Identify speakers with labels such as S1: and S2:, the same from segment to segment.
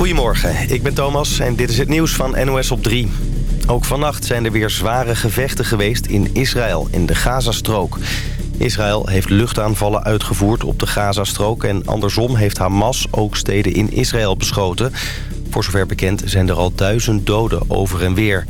S1: Goedemorgen, ik ben Thomas en dit is het nieuws van NOS op 3. Ook vannacht zijn er weer zware gevechten geweest in Israël, in de Gazastrook. Israël heeft luchtaanvallen uitgevoerd op de Gazastrook... en andersom heeft Hamas ook steden in Israël beschoten. Voor zover bekend zijn er al duizend doden over en weer.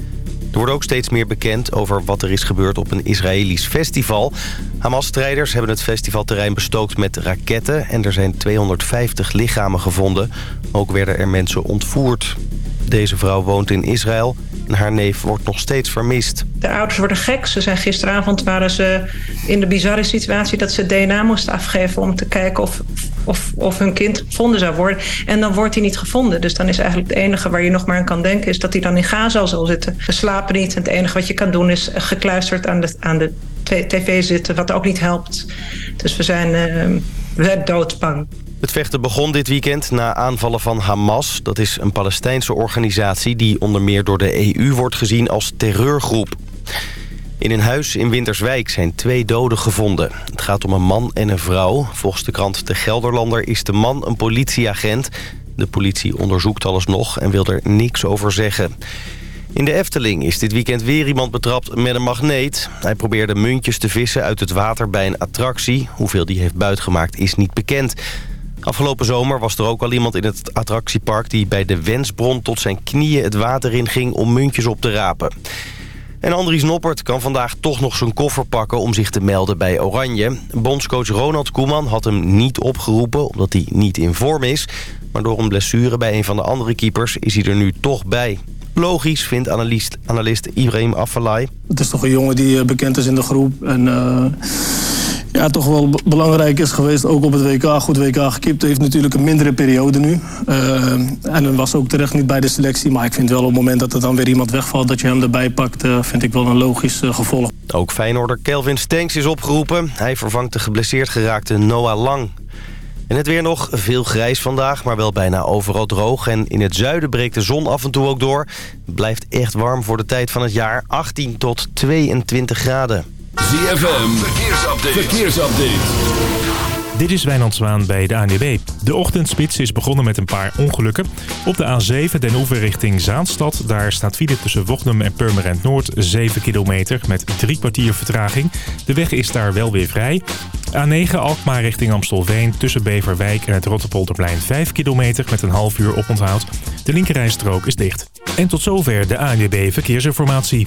S1: Er wordt ook steeds meer bekend over wat er is gebeurd op een Israëlisch festival. Hamas-strijders hebben het festivalterrein bestookt met raketten... en er zijn 250 lichamen gevonden. Ook werden er mensen ontvoerd. Deze vrouw woont in Israël en haar neef wordt nog steeds vermist.
S2: De ouders worden gek. Ze zijn gisteravond waren ze in de bizarre situatie dat ze DNA moesten afgeven om te kijken of, of, of hun kind gevonden zou worden. En dan wordt hij niet gevonden. Dus dan is eigenlijk het enige waar je nog maar aan kan denken, is dat hij dan in Gaza zal zitten. Ze slapen niet. En het enige wat je kan doen is gekluisterd aan de, aan de tv zitten, wat ook niet helpt. Dus we zijn, uh, we zijn doodsbang.
S1: Het vechten begon dit weekend na aanvallen van Hamas. Dat is een Palestijnse organisatie die onder meer door de EU wordt gezien als terreurgroep. In een huis in Winterswijk zijn twee doden gevonden. Het gaat om een man en een vrouw. Volgens de krant De Gelderlander is de man een politieagent. De politie onderzoekt alles nog en wil er niks over zeggen. In de Efteling is dit weekend weer iemand betrapt met een magneet. Hij probeerde muntjes te vissen uit het water bij een attractie. Hoeveel die heeft buitgemaakt is niet bekend. Afgelopen zomer was er ook al iemand in het attractiepark... die bij de Wensbron tot zijn knieën het water in ging om muntjes op te rapen. En Andries Noppert kan vandaag toch nog zijn koffer pakken om zich te melden bij Oranje. Bondscoach Ronald Koeman had hem niet opgeroepen omdat hij niet in vorm is. Maar door een blessure bij een van de andere keepers is hij er nu toch bij. Logisch, vindt analist, analist Ibrahim Afellay.
S3: Het is toch een jongen die eh, bekend is in de groep. En uh, ja, toch wel belangrijk is geweest, ook op het WK. Goed WK gekipt, heeft natuurlijk een mindere periode nu. Uh, en was ook terecht niet bij de selectie. Maar ik vind wel op het moment dat er dan weer iemand wegvalt... dat je hem erbij pakt, uh, vind ik wel een logisch uh, gevolg.
S1: Ook Feyenoorder Kelvin Stenks is opgeroepen. Hij vervangt de geblesseerd geraakte Noah Lang. En het weer nog veel grijs vandaag, maar wel bijna overal droog. En in het zuiden breekt de zon af en toe ook door. Het blijft echt warm voor de tijd van het jaar. 18 tot 22 graden.
S4: ZFM, verkeersupdate. verkeersupdate.
S5: Dit is Wijnand Zwaan bij de ANWB. De ochtendspits is begonnen met een paar ongelukken. Op de A7 Den Oever richting Zaanstad. Daar staat file tussen Wochnum en Purmerend Noord 7 kilometer met drie kwartier vertraging. De weg is daar wel weer vrij. A9 Alkmaar richting Amstelveen tussen Beverwijk en het Rotterpolderplein 5 kilometer met een half uur oponthoud. De linkerrijstrook is dicht. En tot zover de ANWB Verkeersinformatie.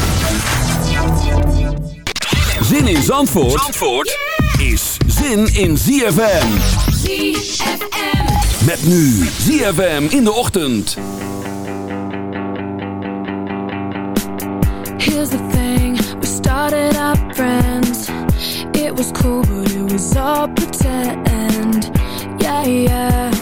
S4: Zin in Zandvoort, Zandvoort is zin in ZFM. ZFM. Met nu ZFM in de ochtend.
S6: Here's the thing, we started out friends. It was cool, but it was all pretend. Yeah, yeah.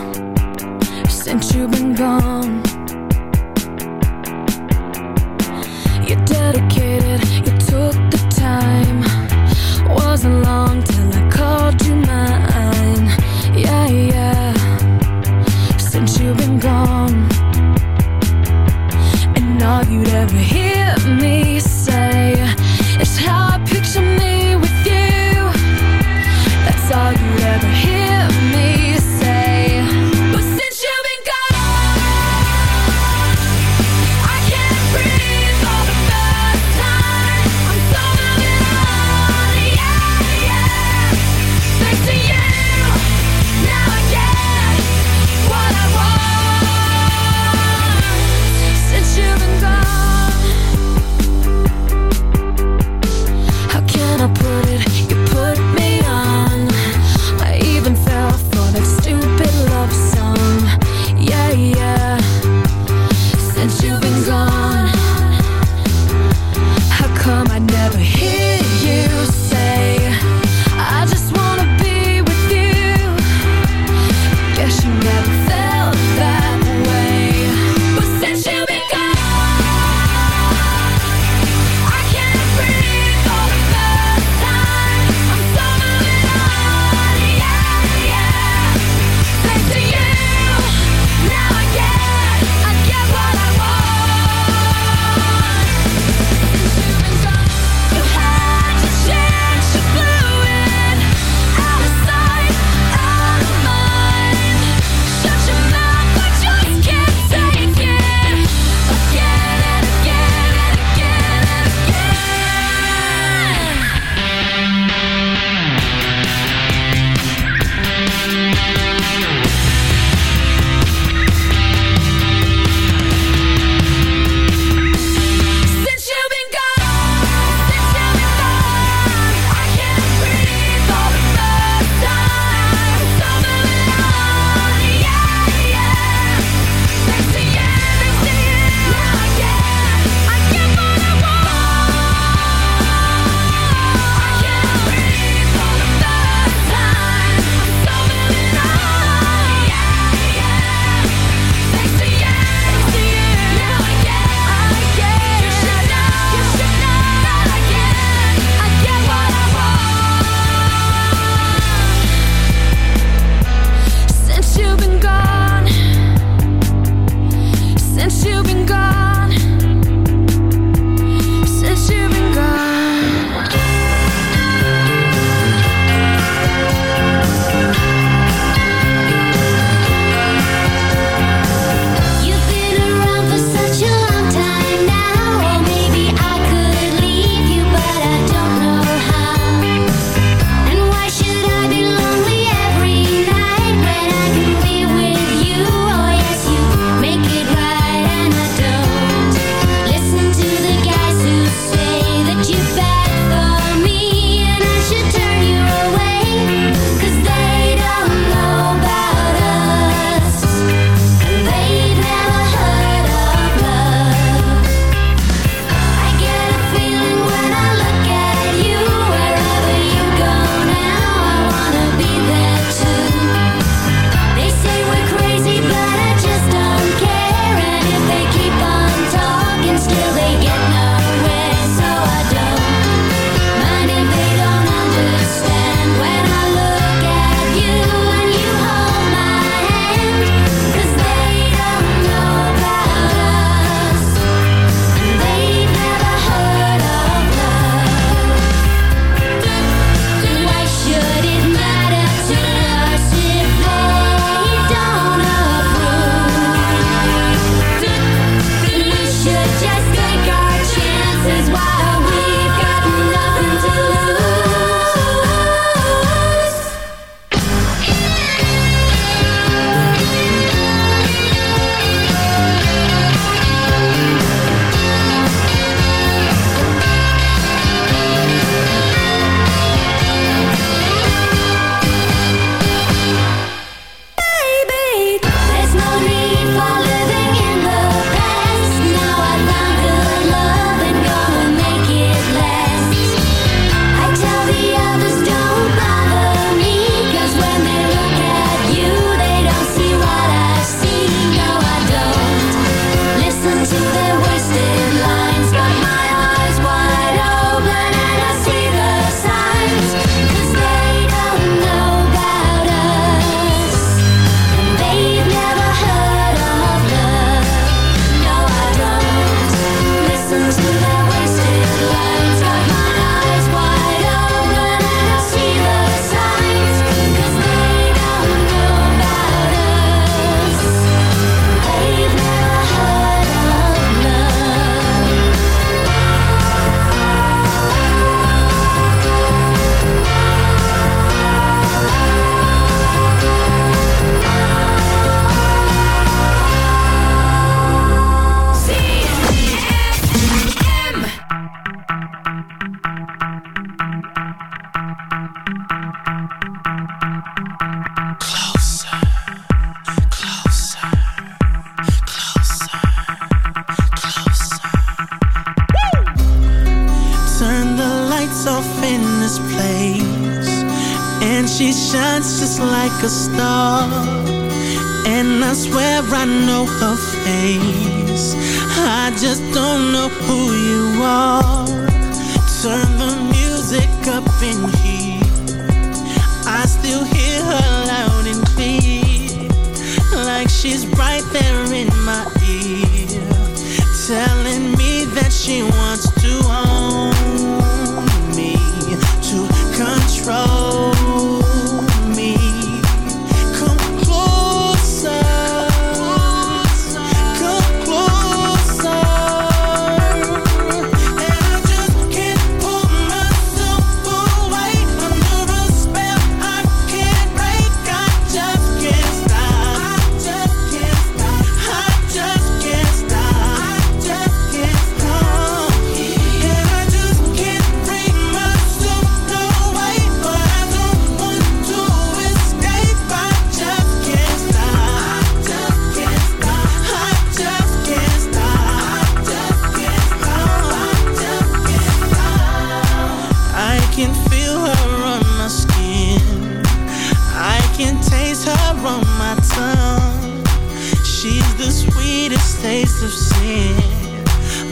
S7: Sweetest taste of sin.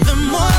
S7: The more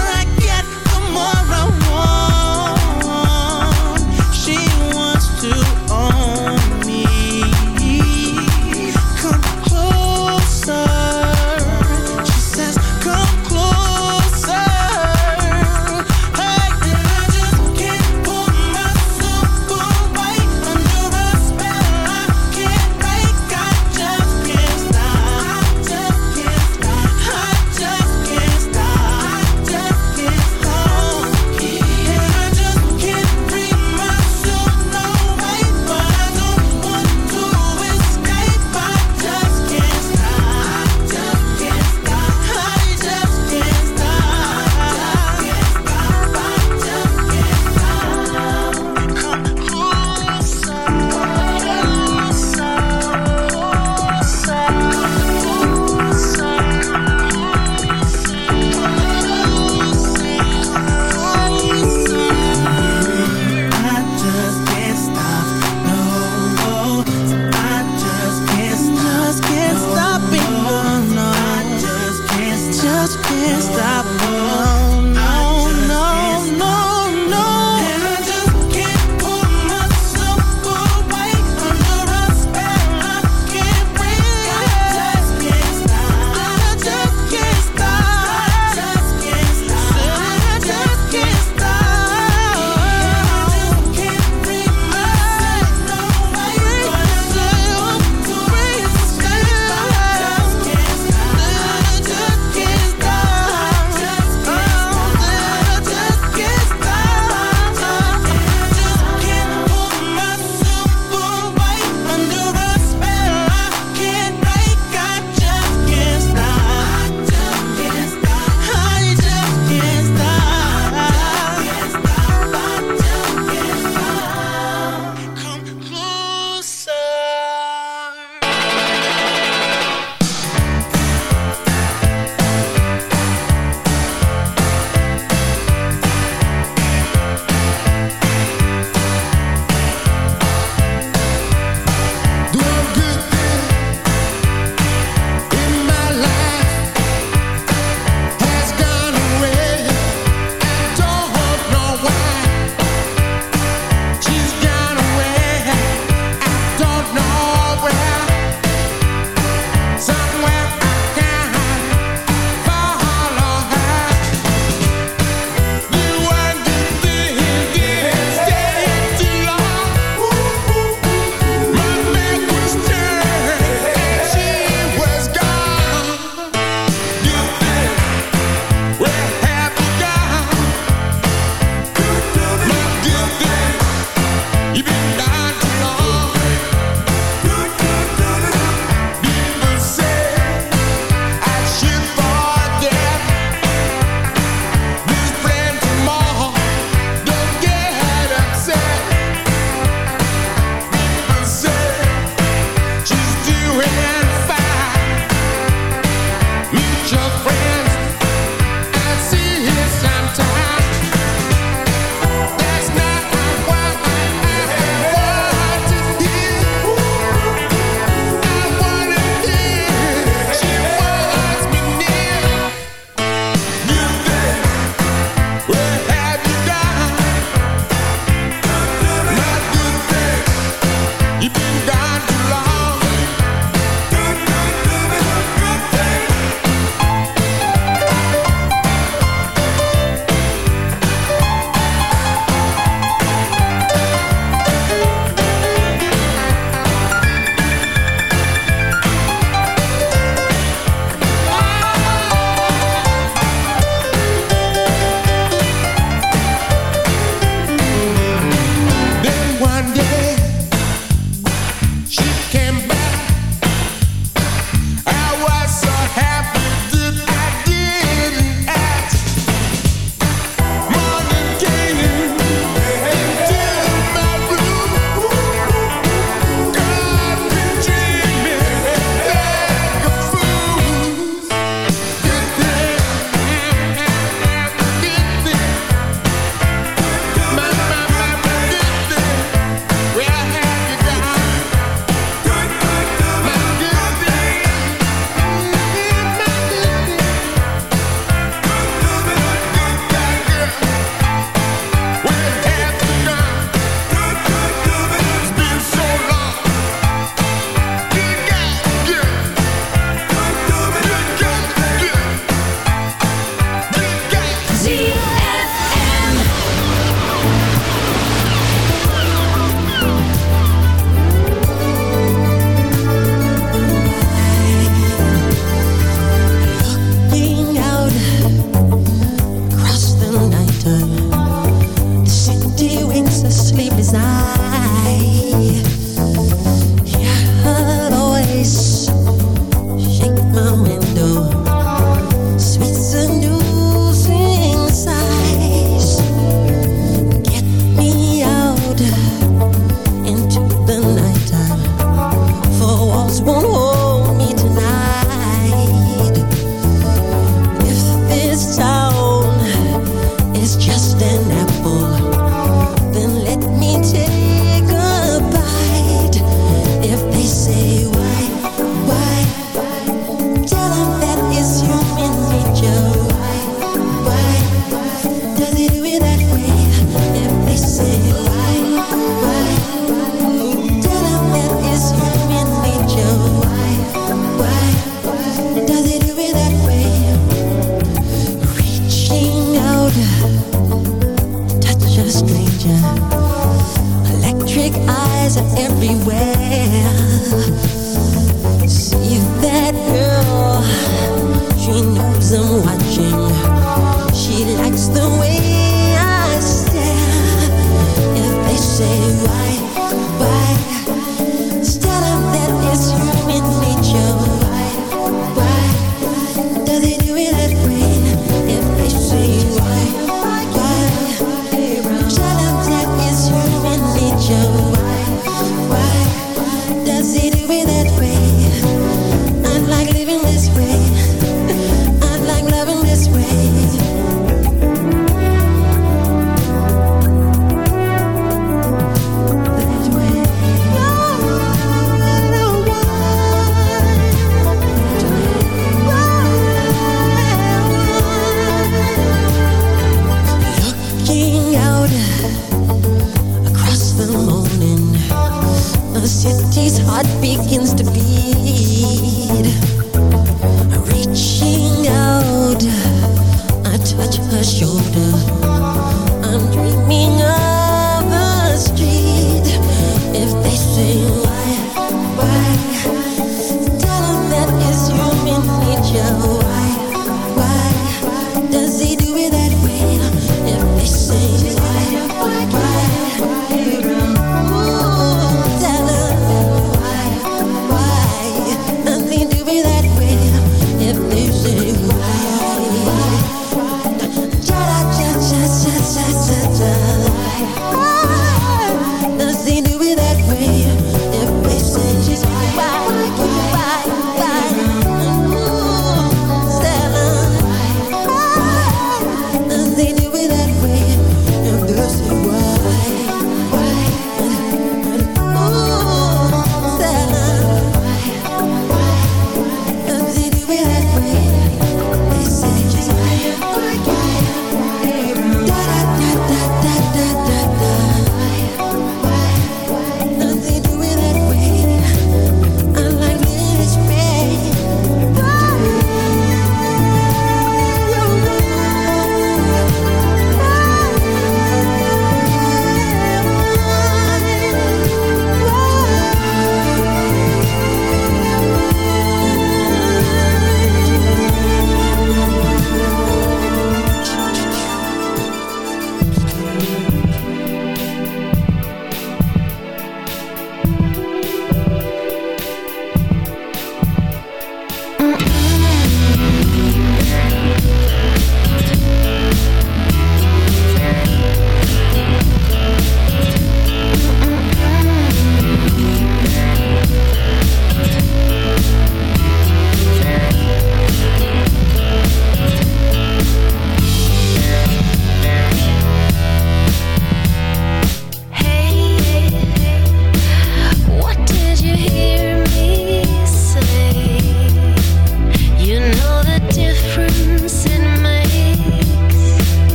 S8: inside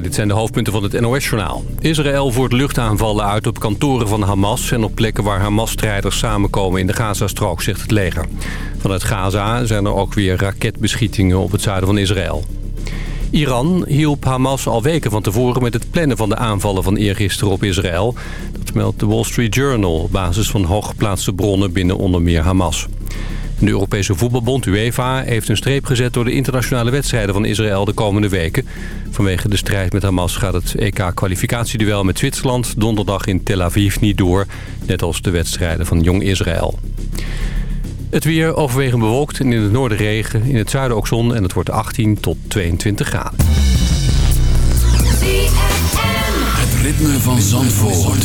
S8: Dit zijn de hoofdpunten van het NOS-journaal. Israël voert luchtaanvallen uit op kantoren van Hamas... en op plekken waar Hamas-strijders samenkomen in de Gazastrook, zegt het leger. Vanuit Gaza zijn er ook weer raketbeschietingen op het zuiden van Israël. Iran hielp Hamas al weken van tevoren met het plannen van de aanvallen van eergisteren op Israël. Dat meldt de Wall Street Journal op basis van hooggeplaatste bronnen binnen onder meer Hamas. De Europese voetbalbond UEFA heeft een streep gezet door de internationale wedstrijden van Israël de komende weken. Vanwege de strijd met Hamas gaat het EK-kwalificatieduel met Zwitserland donderdag in Tel Aviv niet door. Net als de wedstrijden van Jong Israël. Het weer overwegend bewolkt en in het noorden regen, in het zuiden ook zon en het wordt 18 tot 22 graden.
S4: Het ritme van Zandvoort.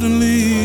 S9: Suddenly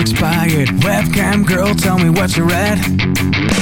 S10: expired. Webcam girl, tell me what you read.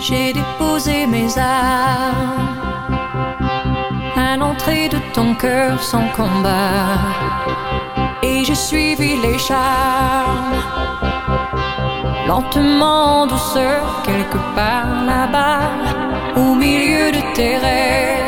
S6: J'ai déposé mes armes à l'entrée de ton cœur sans combat. Et j'ai suivi les charmes, lentement, en douceur, quelque part là-bas, au milieu de tes rêves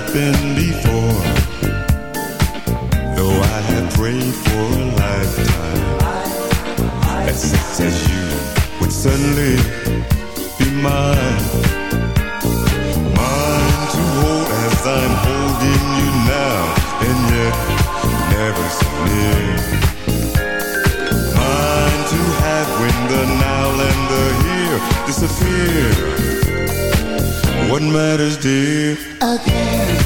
S11: happened before. Though I had prayed for a matters dear
S12: Again.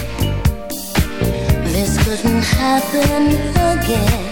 S12: This couldn't happen again.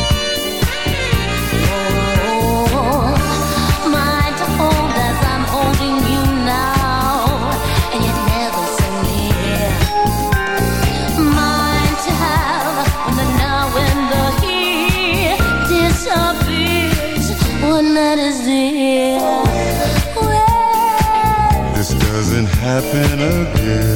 S11: happen again.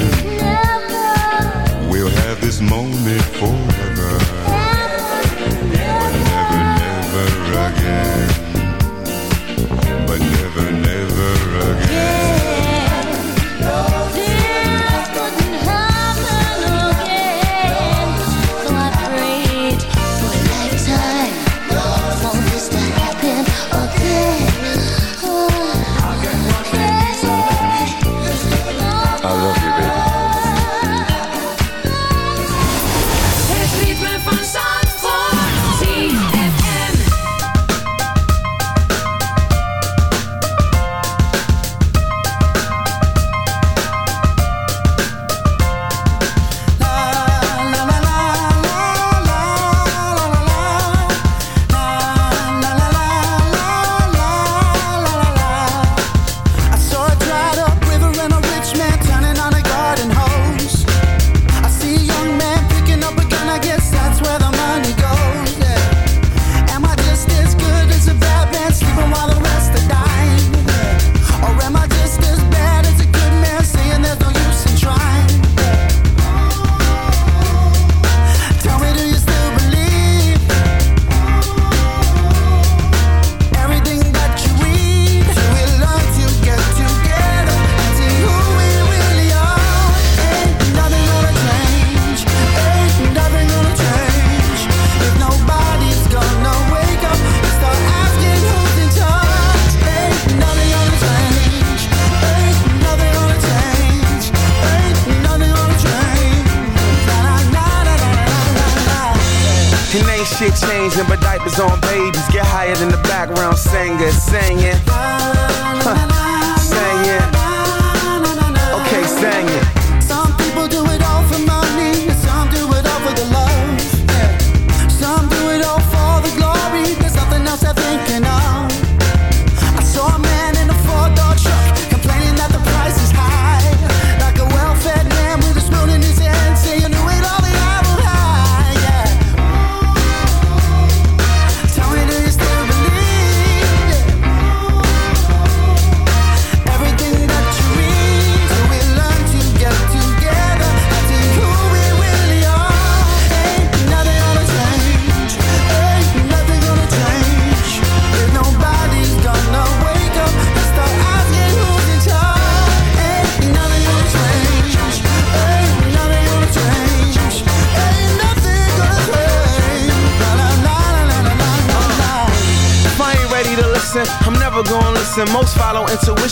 S13: higher than the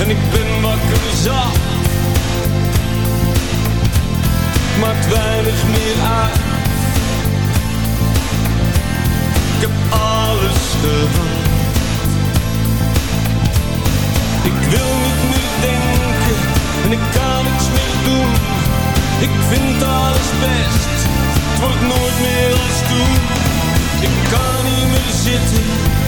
S14: en ik ben wakker zat. Maakt weinig meer uit. Ik heb alles gehad. Ik wil niet meer denken en ik kan niks meer doen. Ik vind alles best, het wordt nooit meer als toen. Ik kan niet meer zitten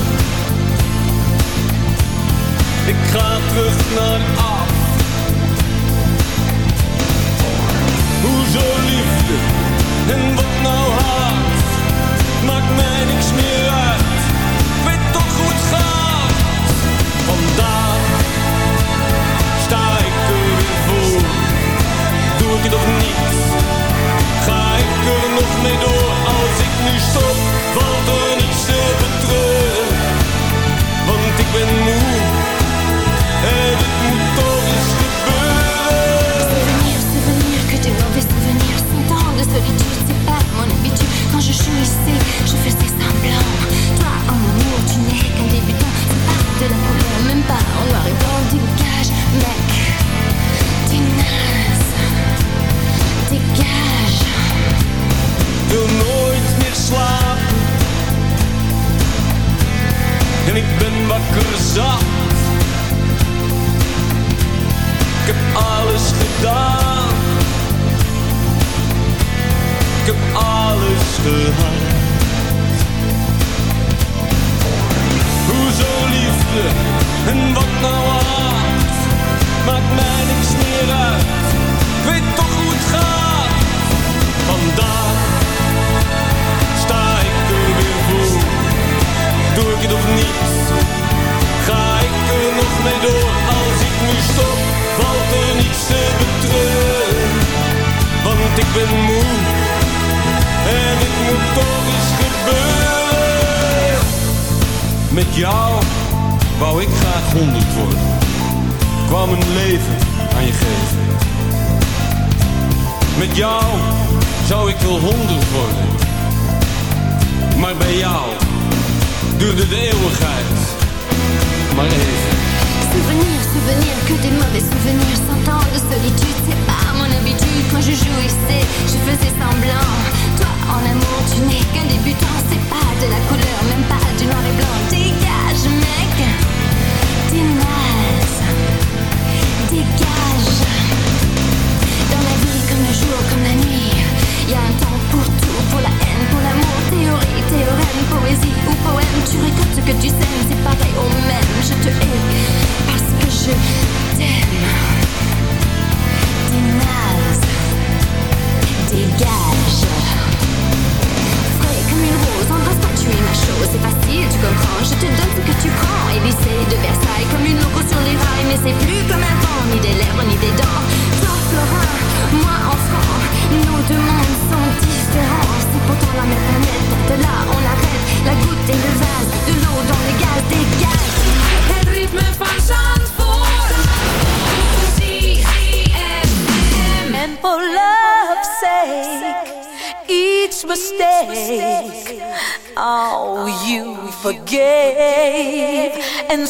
S14: ik ga terug naar af. Hoezo liefde en wat nou haat? Maakt mij niks meer uit. Weet toch goed het gaat. Vandaag sta ik er voor. Doe ik het of niet? Ga ik er nog mee door als ik nu stop? Valt er
S12: je faisais semblant. Toi, en amour, tu n'es qu'un débutant. Tu pars de la couleur, même pas en noir et blanc, dégage.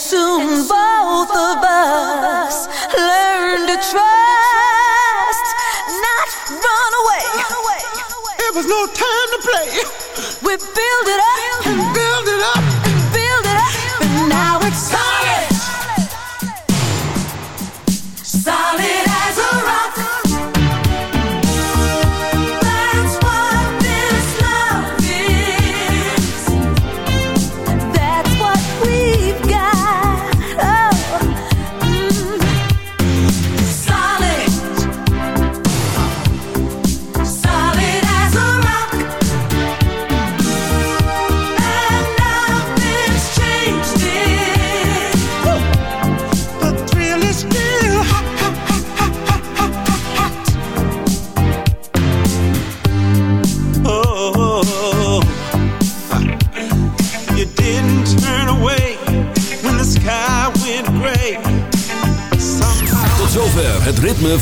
S15: soon, both, of us, learned to trust, not. Run away.
S6: It was no time to play.